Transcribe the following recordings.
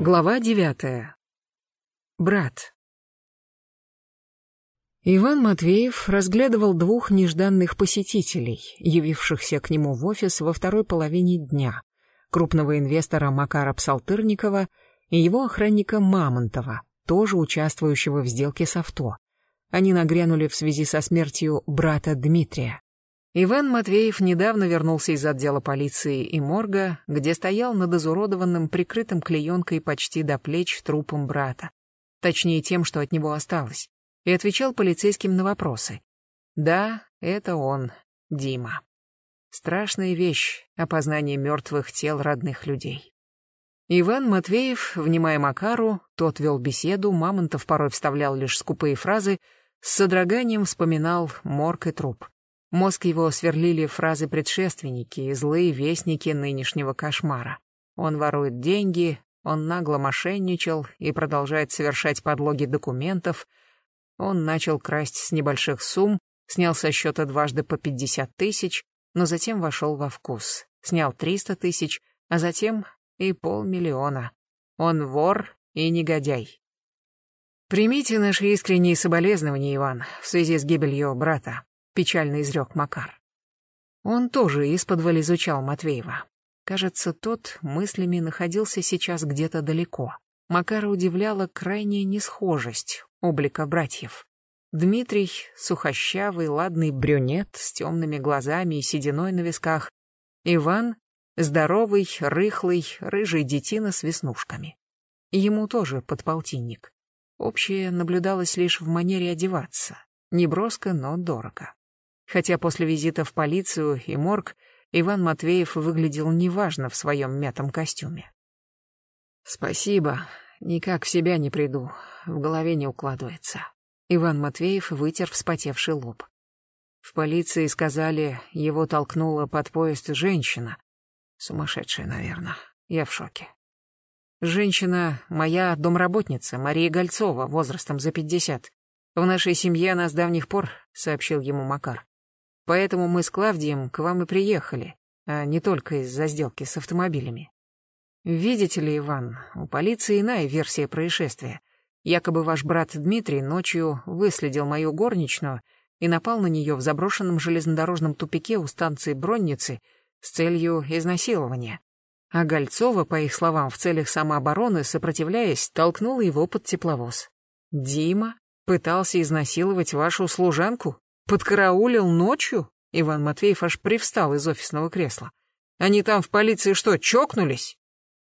Глава девятая. Брат. Иван Матвеев разглядывал двух нежданных посетителей, явившихся к нему в офис во второй половине дня, крупного инвестора Макара Псалтырникова и его охранника Мамонтова, тоже участвующего в сделке с авто. Они нагрянули в связи со смертью брата Дмитрия. Иван Матвеев недавно вернулся из отдела полиции и морга, где стоял над изуродованным, прикрытым клеенкой почти до плеч трупом брата. Точнее, тем, что от него осталось. И отвечал полицейским на вопросы. Да, это он, Дима. Страшная вещь — опознание мертвых тел родных людей. Иван Матвеев, внимая Макару, тот вел беседу, Мамонтов порой вставлял лишь скупые фразы, с содроганием вспоминал морг и труп. Мозг его сверлили фразы предшественники и злые вестники нынешнего кошмара. Он ворует деньги, он нагло мошенничал и продолжает совершать подлоги документов. Он начал красть с небольших сумм, снял со счета дважды по 50 тысяч, но затем вошел во вкус. Снял 300 тысяч, а затем и полмиллиона. Он вор и негодяй. Примите наши искренние соболезнования, Иван, в связи с гибелью брата печально изрек Макар. Он тоже исподволь изучал Матвеева. Кажется, тот мыслями находился сейчас где-то далеко. Макара удивляла крайняя несхожесть облика братьев. Дмитрий — сухощавый, ладный брюнет с темными глазами и сединой на висках. Иван — здоровый, рыхлый, рыжий детина с веснушками. Ему тоже подполтинник. Общее наблюдалось лишь в манере одеваться. Неброско, но дорого хотя после визита в полицию и морг Иван Матвеев выглядел неважно в своем мятом костюме. «Спасибо, никак в себя не приду, в голове не укладывается». Иван Матвеев вытер вспотевший лоб. В полиции сказали, его толкнула под поезд женщина. Сумасшедшая, наверное. Я в шоке. Женщина — моя домработница, Мария Гольцова, возрастом за пятьдесят. В нашей семье она с давних пор, — сообщил ему Макар. Поэтому мы с Клавдием к вам и приехали, а не только из-за сделки с автомобилями. Видите ли, Иван, у полиции иная версия происшествия. Якобы ваш брат Дмитрий ночью выследил мою горничную и напал на нее в заброшенном железнодорожном тупике у станции Бронницы с целью изнасилования. А Гольцова, по их словам, в целях самообороны, сопротивляясь, толкнула его под тепловоз. Дима пытался изнасиловать вашу служанку? Подкараулил ночью? Иван Матвеев аж привстал из офисного кресла. Они там в полиции что, чокнулись?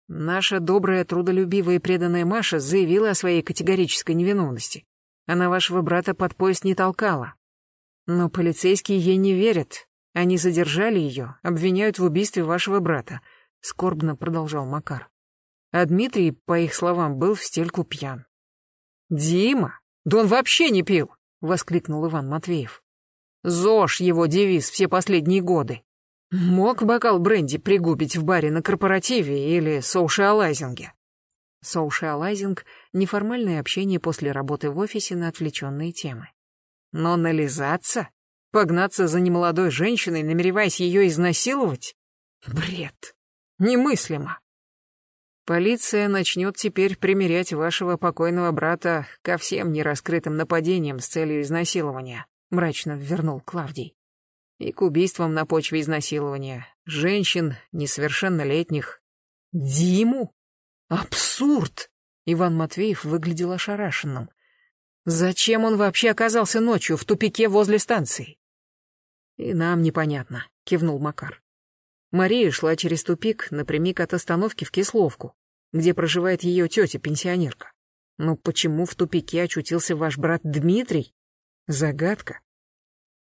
Наша добрая, трудолюбивая и преданная Маша заявила о своей категорической невиновности. Она вашего брата под поезд не толкала. Но полицейские ей не верят. Они задержали ее, обвиняют в убийстве вашего брата. Скорбно продолжал Макар. А Дмитрий, по их словам, был в стельку пьян. «Дима? Да он вообще не пил!» — воскликнул Иван Матвеев. ЗОЖ его девиз все последние годы. Мог бокал бренди пригубить в баре на корпоративе или соушиалайзинге. Соушиалайзинг — неформальное общение после работы в офисе на отвлеченные темы. Но нализаться? Погнаться за немолодой женщиной, намереваясь ее изнасиловать? Бред. Немыслимо. Полиция начнет теперь примерять вашего покойного брата ко всем нераскрытым нападениям с целью изнасилования мрачно вернул Клавдий. И к убийствам на почве изнасилования. Женщин, несовершеннолетних. Диму? Абсурд! Иван Матвеев выглядел ошарашенным. Зачем он вообще оказался ночью в тупике возле станции? И нам непонятно, кивнул Макар. Мария шла через тупик напрямик от остановки в Кисловку, где проживает ее тетя-пенсионерка. Но почему в тупике очутился ваш брат Дмитрий? Загадка.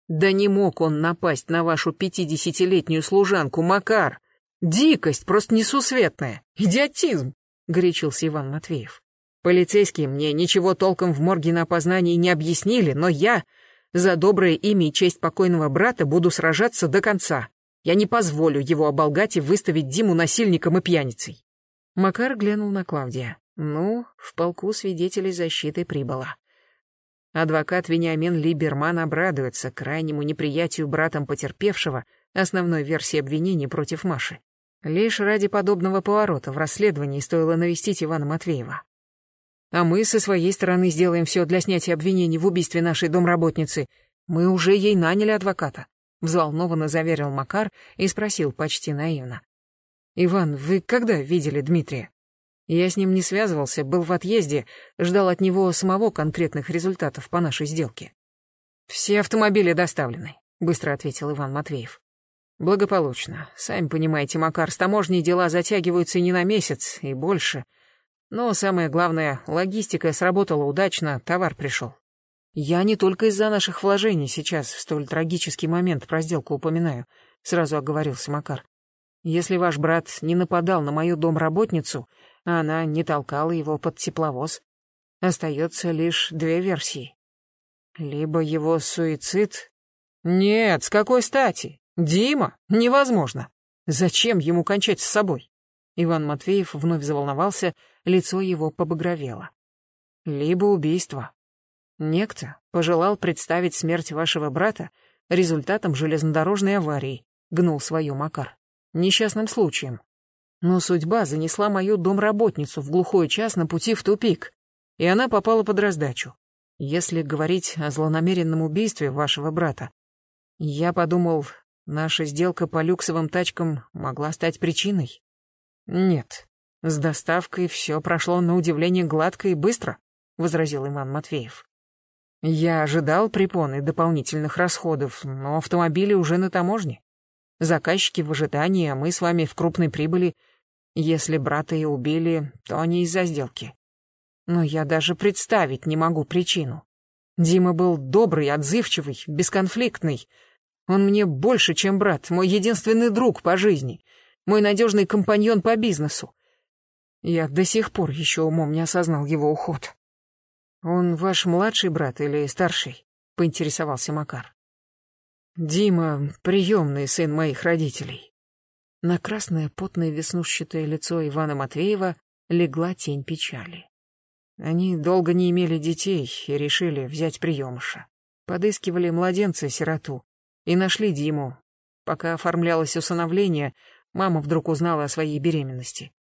Да не мог он напасть на вашу пятидесятилетнюю служанку, Макар. Дикость просто несусветная. Идиотизм, горячился Иван Матвеев. Полицейские мне ничего толком в морге на опознании не объяснили, но я за доброе имя и честь покойного брата буду сражаться до конца. Я не позволю его оболгать и выставить Диму насильником и пьяницей. Макар глянул на Клавдия. Ну, в полку свидетелей защиты прибыло. Адвокат Вениамин Либерман обрадуется крайнему неприятию братом потерпевшего основной версии обвинений против Маши. Лишь ради подобного поворота в расследовании стоило навестить Ивана Матвеева. А мы со своей стороны сделаем все для снятия обвинений в убийстве нашей домработницы. Мы уже ей наняли адвоката», — взволнованно заверил Макар и спросил почти наивно. «Иван, вы когда видели Дмитрия?» Я с ним не связывался, был в отъезде, ждал от него самого конкретных результатов по нашей сделке. «Все автомобили доставлены», — быстро ответил Иван Матвеев. Благополучно. Сами понимаете, Макар, с таможней дела затягиваются не на месяц, и больше. Но самое главное, логистика сработала удачно, товар пришел. Я не только из-за наших вложений сейчас в столь трагический момент про сделку упоминаю, сразу оговорился Макар. Если ваш брат не нападал на мою домработницу, она не толкала его под тепловоз, остается лишь две версии. Либо его суицид... Нет, с какой стати? Дима? Невозможно. Зачем ему кончать с собой? Иван Матвеев вновь заволновался, лицо его побагровело. Либо убийство. Некто пожелал представить смерть вашего брата результатом железнодорожной аварии, гнул свою Макар. Несчастным случаем. Но судьба занесла мою домработницу в глухой час на пути в тупик, и она попала под раздачу. Если говорить о злонамеренном убийстве вашего брата, я подумал, Наша сделка по люксовым тачкам могла стать причиной? Нет. С доставкой все прошло на удивление гладко и быстро, возразил Иван Матвеев. Я ожидал препоны дополнительных расходов, но автомобили уже на таможне. Заказчики в ожидании, а мы с вами в крупной прибыли. Если брата и убили, то не из-за сделки. Но я даже представить не могу причину. Дима был добрый, отзывчивый, бесконфликтный, он мне больше, чем брат, мой единственный друг по жизни, мой надежный компаньон по бизнесу. Я до сих пор еще умом не осознал его уход. Он ваш младший брат или старший? Поинтересовался Макар. Дима — приемный сын моих родителей. На красное потное веснушчатое лицо Ивана Матвеева легла тень печали. Они долго не имели детей и решили взять приемыша. Подыскивали младенца-сироту, и нашли Диму. Пока оформлялось усыновление, мама вдруг узнала о своей беременности.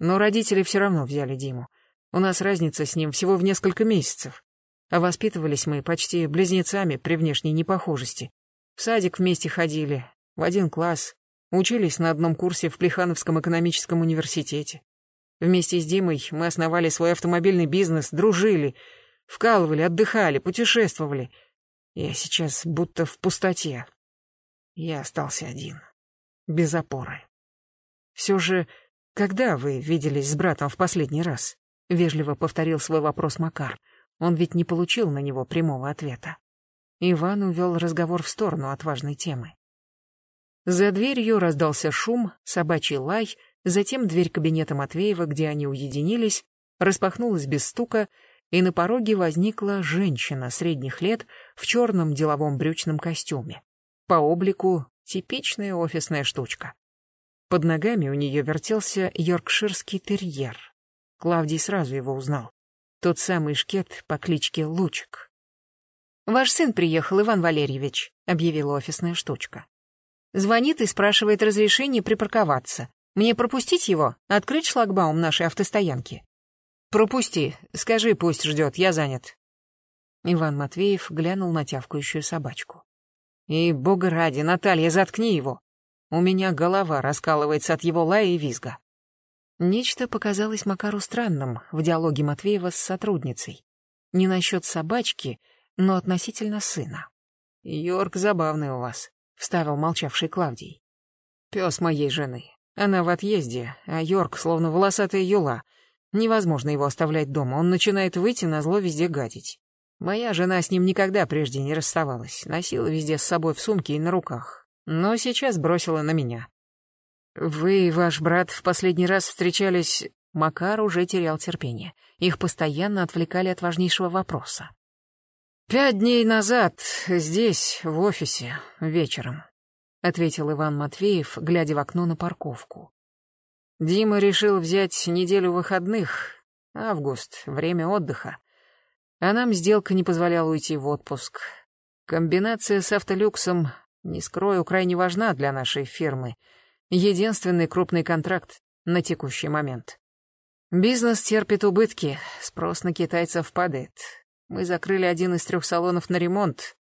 Но родители все равно взяли Диму. У нас разница с ним всего в несколько месяцев. А воспитывались мы почти близнецами при внешней непохожести. В садик вместе ходили, в один класс, учились на одном курсе в Плехановском экономическом университете. Вместе с Димой мы основали свой автомобильный бизнес, дружили, вкалывали, отдыхали, путешествовали — я сейчас будто в пустоте. Я остался один, без опоры. Все же, когда вы виделись с братом в последний раз? Вежливо повторил свой вопрос Макар. Он ведь не получил на него прямого ответа. Иван увел разговор в сторону от важной темы. За дверью раздался шум, собачий лай, затем дверь кабинета Матвеева, где они уединились, распахнулась без стука, и на пороге возникла женщина средних лет в черном деловом брючном костюме. По облику типичная офисная штучка. Под ногами у нее вертелся йоркширский терьер. Клавдий сразу его узнал. Тот самый шкет по кличке Лучик. «Ваш сын приехал, Иван Валерьевич», — объявила офисная штучка. Звонит и спрашивает разрешение припарковаться. Мне пропустить его? Открыть шлагбаум нашей автостоянки? «Пропусти. Скажи, пусть ждет, я занят». Иван Матвеев глянул на тявкающую собачку. «И, бога ради, Наталья, заткни его. У меня голова раскалывается от его лая и визга». Нечто показалось Макару странным в диалоге Матвеева с сотрудницей. Не насчет собачки, но относительно сына. «Йорк забавный у вас», — вставил молчавший Клавдий. «Пес моей жены. Она в отъезде, а Йорк словно волосатая юла, Невозможно его оставлять дома, он начинает выйти на зло везде гадить. Моя жена с ним никогда прежде не расставалась, носила везде с собой в сумке и на руках, но сейчас бросила на меня. Вы и ваш брат в последний раз встречались... Макар уже терял терпение. Их постоянно отвлекали от важнейшего вопроса. «Пять дней назад, здесь, в офисе, вечером», — ответил Иван Матвеев, глядя в окно на парковку. Дима решил взять неделю выходных. Август, время отдыха. А нам сделка не позволяла уйти в отпуск. Комбинация с автолюксом, не скрою, крайне важна для нашей фирмы. Единственный крупный контракт на текущий момент. Бизнес терпит убытки, спрос на китайцев падает. Мы закрыли один из трех салонов на ремонт.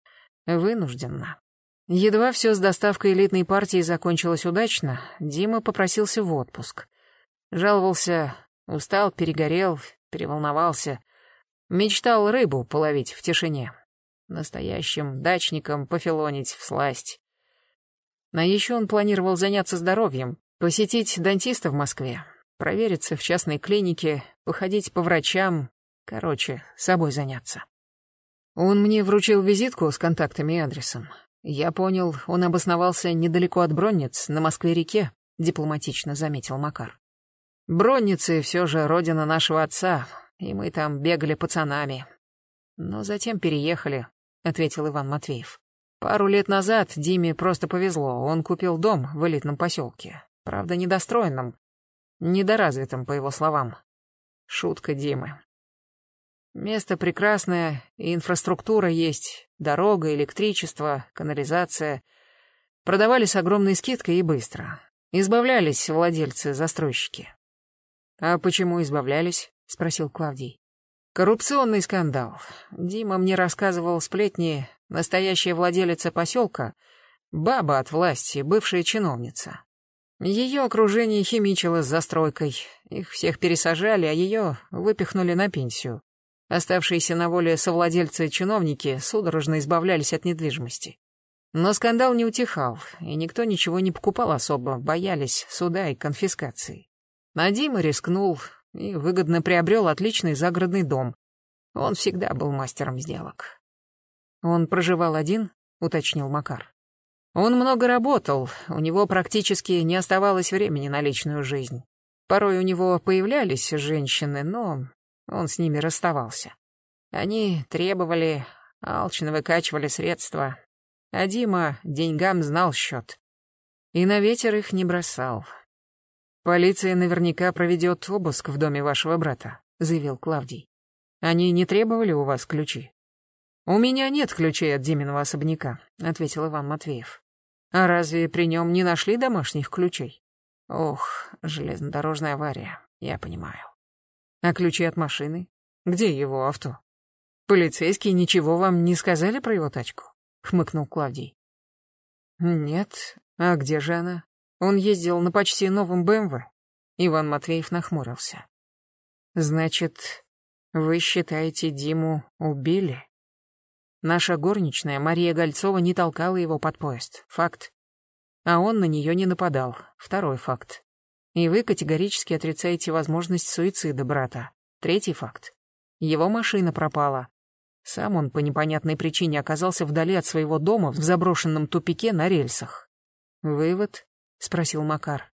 Вынужденно. Едва все с доставкой элитной партии закончилось удачно, Дима попросился в отпуск. Жаловался, устал, перегорел, переволновался. Мечтал рыбу половить в тишине. Настоящим дачником пофилонить в сласть. А еще он планировал заняться здоровьем, посетить дантиста в Москве, провериться в частной клинике, походить по врачам, короче, собой заняться. Он мне вручил визитку с контактами и адресом. Я понял, он обосновался недалеко от Бронниц, на Москве-реке, дипломатично заметил Макар. Бронницы все же родина нашего отца, и мы там бегали пацанами. Но затем переехали, ответил Иван Матвеев. Пару лет назад Диме просто повезло, он купил дом в элитном поселке. Правда, недостроенном, недоразвитом, по его словам. Шутка Димы. Место прекрасное, и инфраструктура есть, дорога, электричество, канализация. Продавали с огромной скидкой и быстро. Избавлялись владельцы-застройщики. «А почему избавлялись?» — спросил Клавдий. «Коррупционный скандал. Дима мне рассказывал сплетни Настоящая владелица поселка — баба от власти, бывшая чиновница. Ее окружение химичило с застройкой. Их всех пересажали, а ее выпихнули на пенсию. Оставшиеся на воле совладельцы-чиновники судорожно избавлялись от недвижимости. Но скандал не утихал, и никто ничего не покупал особо, боялись суда и конфискации. А Дима рискнул и выгодно приобрел отличный загородный дом. Он всегда был мастером сделок. «Он проживал один?» — уточнил Макар. «Он много работал, у него практически не оставалось времени на личную жизнь. Порой у него появлялись женщины, но он с ними расставался. Они требовали, алчно выкачивали средства, а Дима деньгам знал счет. И на ветер их не бросал. «Полиция наверняка проведет обыск в доме вашего брата», — заявил Клавдий. «Они не требовали у вас ключи?» «У меня нет ключей от Диминого особняка», — ответил Иван Матвеев. «А разве при нем не нашли домашних ключей?» «Ох, железнодорожная авария, я понимаю». «А ключи от машины? Где его авто?» «Полицейские ничего вам не сказали про его тачку?» — хмыкнул Клавдий. «Нет. А где же она? Он ездил на почти новом БМВ». Иван Матвеев нахмурился. «Значит, вы считаете, Диму убили?» Наша горничная, Мария Гольцова, не толкала его под поезд. Факт. А он на нее не нападал. Второй факт. И вы категорически отрицаете возможность суицида брата. Третий факт. Его машина пропала. Сам он по непонятной причине оказался вдали от своего дома в заброшенном тупике на рельсах. «Вывод?» — спросил Макар.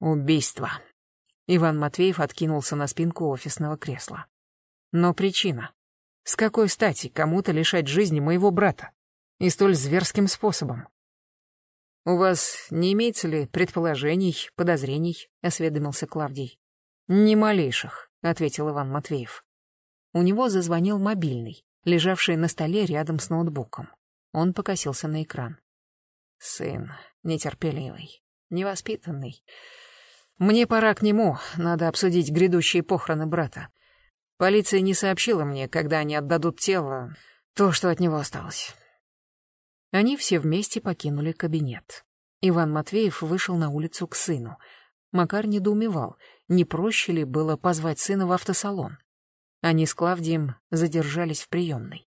«Убийство». Иван Матвеев откинулся на спинку офисного кресла. «Но причина. С какой стати кому-то лишать жизни моего брата? И столь зверским способом? «У вас не имеется ли предположений, подозрений?» — осведомился Клавдий. «Ни малейших», — ответил Иван Матвеев. У него зазвонил мобильный, лежавший на столе рядом с ноутбуком. Он покосился на экран. «Сын, нетерпеливый, невоспитанный. Мне пора к нему, надо обсудить грядущие похороны брата. Полиция не сообщила мне, когда они отдадут тело, то, что от него осталось. Они все вместе покинули кабинет. Иван Матвеев вышел на улицу к сыну. Макар недоумевал, не проще ли было позвать сына в автосалон. Они с Клавдием задержались в приемной.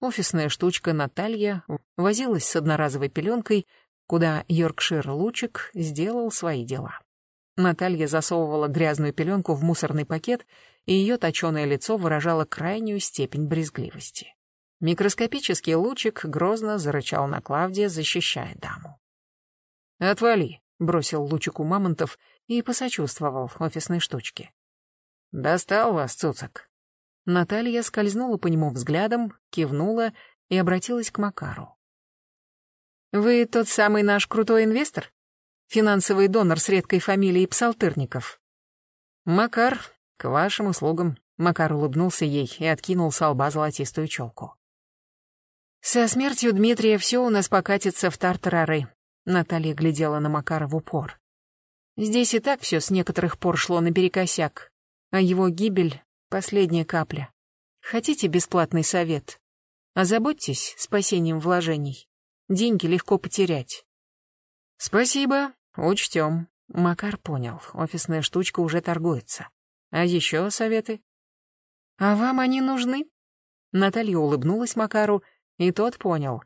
Офисная штучка Наталья возилась с одноразовой пеленкой, куда Йоркшир Лучик сделал свои дела. Наталья засовывала грязную пеленку в мусорный пакет, и ее точеное лицо выражало крайнюю степень брезгливости. Микроскопический лучик грозно зарычал на Клавдия, защищая даму. «Отвали», — бросил лучику Мамонтов и посочувствовал офисной штучке. «Достал вас, цуцик». Наталья скользнула по нему взглядом, кивнула и обратилась к Макару. «Вы тот самый наш крутой инвестор?» финансовый донор с редкой фамилией Псалтырников. Макар, к вашим услугам. Макар улыбнулся ей и откинул с лба золотистую челку. Со смертью Дмитрия все у нас покатится в тартарары. Наталья глядела на Макара в упор. Здесь и так все с некоторых пор шло наперекосяк, а его гибель — последняя капля. Хотите бесплатный совет? Озаботьтесь спасением вложений. Деньги легко потерять. Спасибо, учтем. Макар понял, офисная штучка уже торгуется. А еще советы? А вам они нужны? Наталья улыбнулась Макару, и тот понял.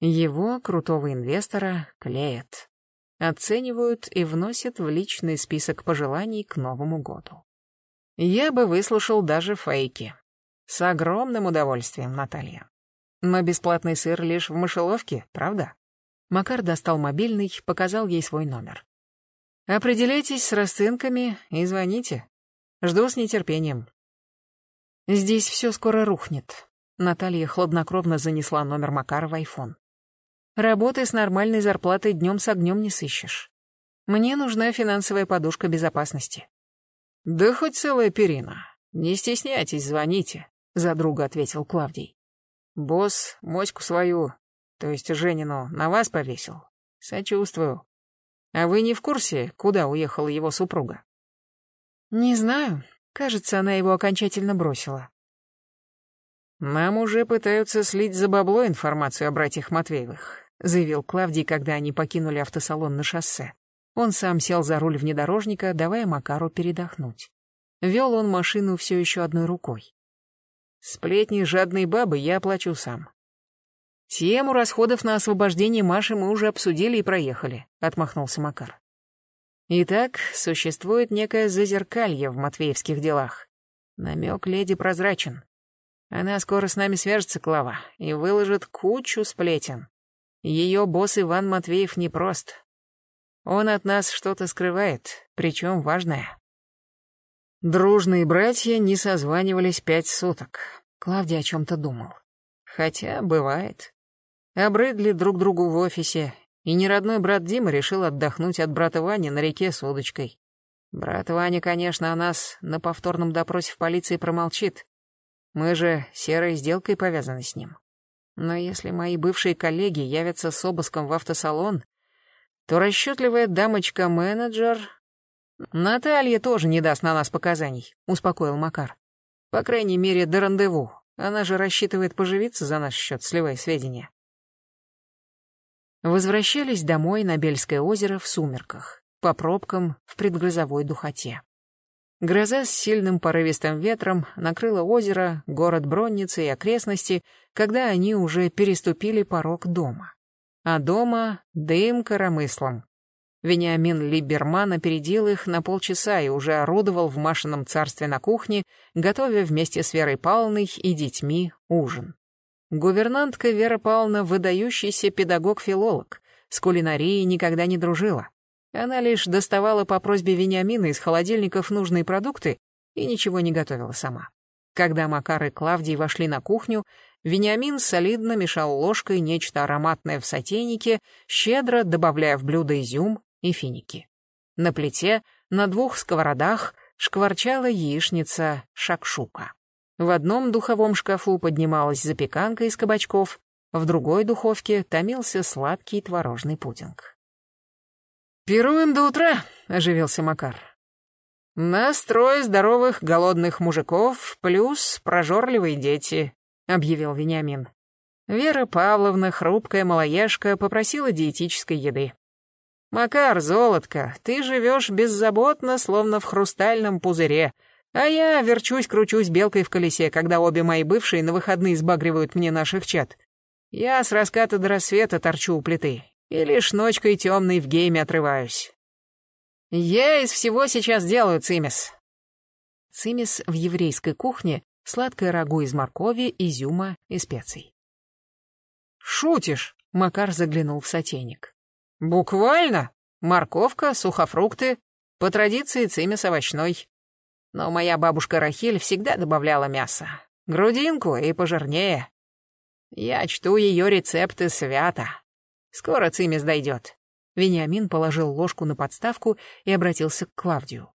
Его, крутого инвестора, клеят. Оценивают и вносят в личный список пожеланий к Новому году. Я бы выслушал даже фейки. С огромным удовольствием, Наталья. Но бесплатный сыр лишь в мышеловке, правда? Макар достал мобильный, показал ей свой номер. Определяйтесь с расценками и звоните. Жду с нетерпением. Здесь все скоро рухнет. Наталья хладнокровно занесла номер Макара в айфон. Работы с нормальной зарплатой днем с огнем не сыщешь. Мне нужна финансовая подушка безопасности. Да хоть целая перина. Не стесняйтесь, звоните, за друга ответил Клавдий. Босс моську свою, то есть Женину, на вас повесил. Сочувствую. А вы не в курсе, куда уехала его супруга? Не знаю. Кажется, она его окончательно бросила. Нам уже пытаются слить за бабло информацию о братьях Матвеевых, заявил Клавдий, когда они покинули автосалон на шоссе. Он сам сел за руль внедорожника, давая Макару передохнуть. Вел он машину все еще одной рукой. Сплетни жадной бабы я оплачу сам. Тему расходов на освобождение Маши мы уже обсудили и проехали, отмахнулся Макар. Итак, существует некое зазеркалье в матвеевских делах. Намек леди прозрачен. Она скоро с нами свяжется, Клава, и выложит кучу сплетен. Ее босс Иван Матвеев непрост. Он от нас что-то скрывает, причем важное. Дружные братья не созванивались пять суток. Клавдия о чем-то думал. Хотя, бывает. Обрыдли друг другу в офисе, и неродной брат Дима решил отдохнуть от брата Вани на реке с удочкой. Брат Ваня, конечно, о нас на повторном допросе в полиции промолчит. Мы же серой сделкой повязаны с ним. Но если мои бывшие коллеги явятся с обыском в автосалон, то расчетливая дамочка-менеджер «Наталья тоже не даст на нас показаний», — успокоил Макар. «По крайней мере, до рандеву. Она же рассчитывает поживиться за наш счет, сливая сведения». Возвращались домой на Бельское озеро в сумерках, по пробкам в предгрозовой духоте. Гроза с сильным порывистым ветром накрыла озеро, город Бронницы и окрестности, когда они уже переступили порог дома. А дома дым коромыслом, Вениамин Либерман опередил их на полчаса и уже орудовал в Машином царстве на кухне, готовя вместе с Верой Павловной и детьми ужин. Гувернантка Вера Павловна — выдающийся педагог-филолог, с кулинарией никогда не дружила. Она лишь доставала по просьбе Вениамина из холодильников нужные продукты и ничего не готовила сама. Когда Макар и Клавдий вошли на кухню, Вениамин солидно мешал ложкой нечто ароматное в сотейнике, щедро добавляя в блюдо изюм, и финики. На плите, на двух сковородах, шкварчала яичница шакшука. В одном духовом шкафу поднималась запеканка из кабачков, в другой духовке томился сладкий творожный пудинг. «Пируем до утра», — оживился Макар. «Нас трое здоровых голодных мужиков плюс прожорливые дети», — объявил Вениамин. Вера Павловна, хрупкая малоежка, попросила диетической еды. «Макар, золотко, ты живешь беззаботно, словно в хрустальном пузыре, а я верчусь-кручусь белкой в колесе, когда обе мои бывшие на выходные сбагривают мне наших чат. Я с раската до рассвета торчу у плиты, и лишь ночкой темной в гейме отрываюсь. Я из всего сейчас делаю цимис». Цимис в еврейской кухне — сладкое рагу из моркови, изюма и специй. «Шутишь?» — Макар заглянул в сотейник. Буквально. Морковка, сухофрукты, по традиции цимис овощной. Но моя бабушка Рахиль всегда добавляла мясо. Грудинку и пожирнее. Я чту ее рецепты свято. Скоро цимис дойдет. Вениамин положил ложку на подставку и обратился к Клавдию.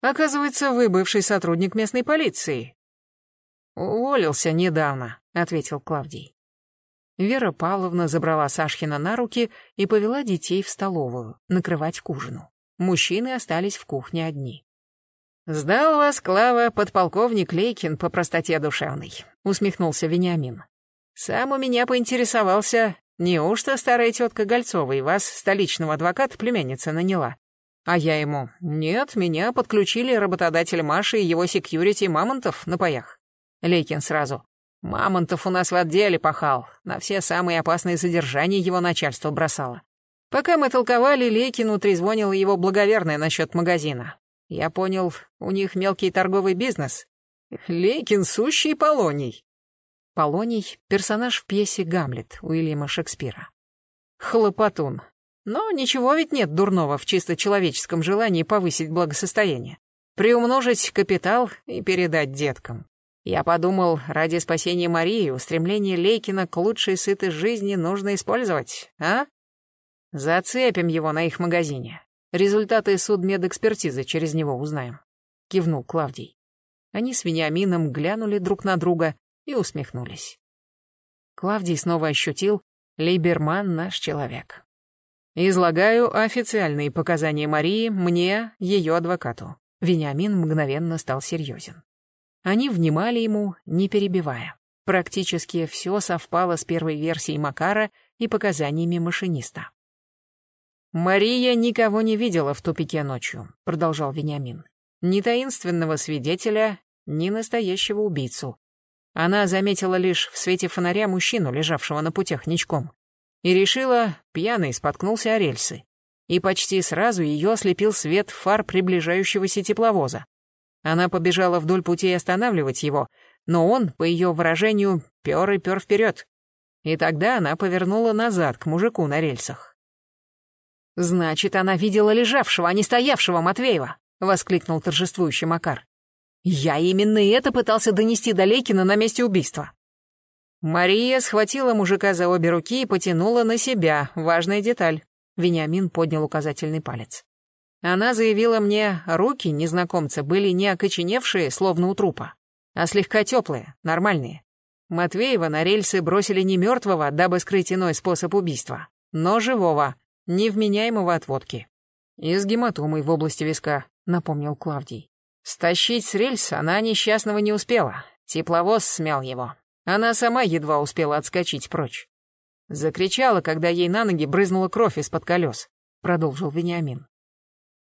«Оказывается, вы бывший сотрудник местной полиции». «Уволился недавно», — ответил Клавдий. Вера Павловна забрала Сашхина на руки и повела детей в столовую, накрывать к ужину. Мужчины остались в кухне одни. «Сдал вас, Клава, подполковник Лейкин по простоте душевной», — усмехнулся Вениамин. «Сам у меня поинтересовался, неужто старая тетка Гольцова и вас, столичного адвоката, племянница наняла? А я ему, нет, меня подключили работодатель Маши и его секьюрити Мамонтов на паях. Лейкин сразу, Мамонтов у нас в отделе пахал, на все самые опасные задержания его начальство бросало. Пока мы толковали, Лейкину трезвонила его благоверная насчет магазина. Я понял, у них мелкий торговый бизнес. Лейкин сущий Полоний. Полоний — персонаж в пьесе «Гамлет» Уильяма Шекспира. Хлопотун. Но ничего ведь нет дурного в чисто человеческом желании повысить благосостояние. Приумножить капитал и передать деткам. Я подумал, ради спасения Марии устремление Лейкина к лучшей сытой жизни нужно использовать, а? Зацепим его на их магазине. Результаты судмедэкспертизы через него узнаем. Кивнул Клавдий. Они с Вениамином глянули друг на друга и усмехнулись. Клавдий снова ощутил, Лейберман наш человек. Излагаю официальные показания Марии мне, ее адвокату. Вениамин мгновенно стал серьезен. Они внимали ему, не перебивая. Практически все совпало с первой версией Макара и показаниями машиниста. «Мария никого не видела в тупике ночью», — продолжал Вениамин. «Ни таинственного свидетеля, ни настоящего убийцу. Она заметила лишь в свете фонаря мужчину, лежавшего на путях ничком, и решила, пьяный споткнулся о рельсы. И почти сразу ее ослепил свет фар приближающегося тепловоза. Она побежала вдоль путей останавливать его, но он, по ее выражению, пер и пер вперед. И тогда она повернула назад к мужику на рельсах. «Значит, она видела лежавшего, а не стоявшего Матвеева!» — воскликнул торжествующий Макар. «Я именно это пытался донести до Лейкина на месте убийства». Мария схватила мужика за обе руки и потянула на себя. Важная деталь. Вениамин поднял указательный палец. Она заявила мне, руки незнакомца были не окоченевшие, словно у трупа, а слегка теплые, нормальные. Матвеева на рельсы бросили не мертвого, дабы скрыть иной способ убийства, но живого, невменяемого от водки. И с гематомой в области виска, напомнил Клавдий. Стащить с рельс она несчастного не успела. Тепловоз смял его. Она сама едва успела отскочить прочь. Закричала, когда ей на ноги брызнула кровь из-под колес, продолжил Вениамин.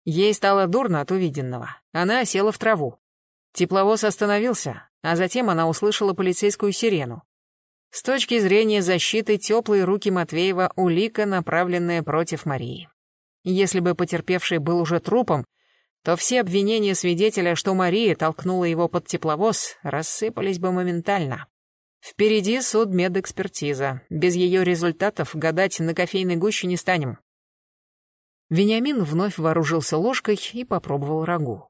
Ей стало дурно от увиденного. Она села в траву. Тепловоз остановился, а затем она услышала полицейскую сирену. С точки зрения защиты теплые руки Матвеева улика, направленная против Марии. Если бы потерпевший был уже трупом, то все обвинения свидетеля, что Мария толкнула его под тепловоз, рассыпались бы моментально. Впереди судмедэкспертиза. Без ее результатов гадать на кофейной гуще не станем. Вениамин вновь вооружился ложкой и попробовал рагу.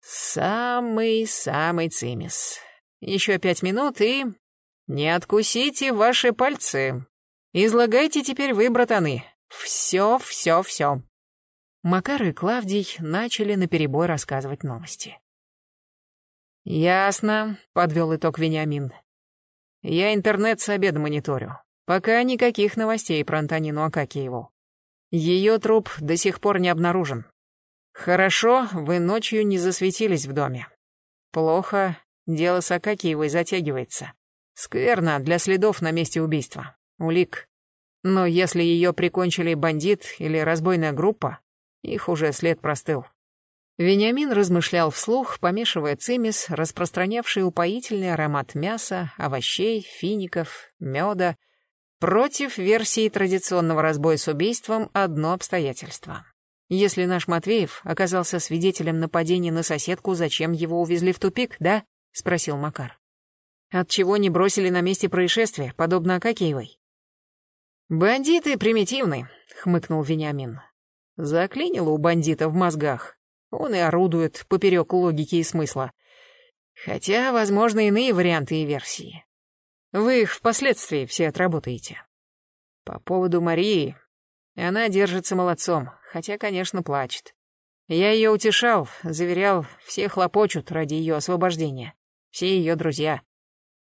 Самый-самый цимис. Еще пять минут и не откусите ваши пальцы. Излагайте теперь вы, братаны. Все, все, все. Макар и Клавдий начали наперебой рассказывать новости. «Ясно», — подвел итог Вениамин. «Я интернет с обеда мониторю. Пока никаких новостей про Антонину Акакиеву. Ее труп до сих пор не обнаружен. Хорошо, вы ночью не засветились в доме. Плохо, дело с Акакиевой затягивается. Скверно для следов на месте убийства. Улик. Но если ее прикончили бандит или разбойная группа, их уже след простыл. Вениамин размышлял вслух, помешивая цимис, распространявший упоительный аромат мяса, овощей, фиников, меда. Против версии традиционного разбоя с убийством одно обстоятельство. Если наш Матвеев оказался свидетелем нападения на соседку, зачем его увезли в тупик, да? — спросил Макар. Отчего не бросили на месте происшествия, подобно Акакеевой? «Бандиты примитивны», — хмыкнул Вениамин. Заклинило у бандита в мозгах. Он и орудует поперек логики и смысла. Хотя, возможно, иные варианты и версии. Вы их впоследствии все отработаете. По поводу Марии. Она держится молодцом, хотя, конечно, плачет. Я ее утешал, заверял, все хлопочут ради ее освобождения. Все ее друзья.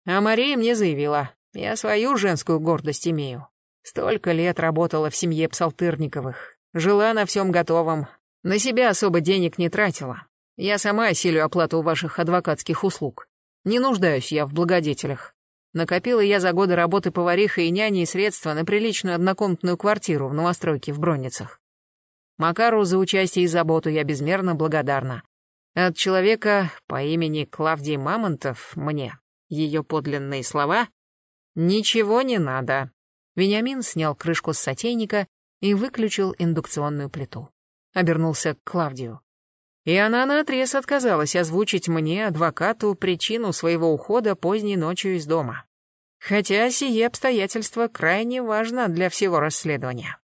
А Мария мне заявила, я свою женскую гордость имею. Столько лет работала в семье Псалтырниковых. Жила на всем готовом. На себя особо денег не тратила. Я сама осилю оплату ваших адвокатских услуг. Не нуждаюсь я в благодетелях. Накопила я за годы работы поварихой и няней средства на приличную однокомнатную квартиру в новостройке в Бронницах. Макару за участие и заботу я безмерно благодарна. От человека по имени Клавдий Мамонтов мне, ее подлинные слова, ничего не надо. Вениамин снял крышку с сотейника и выключил индукционную плиту. Обернулся к Клавдию. И она наотрез отказалась озвучить мне, адвокату, причину своего ухода поздней ночью из дома. Хотя сие обстоятельство крайне важно для всего расследования.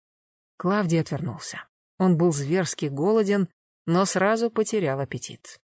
Клавдий отвернулся. Он был зверски голоден, но сразу потерял аппетит.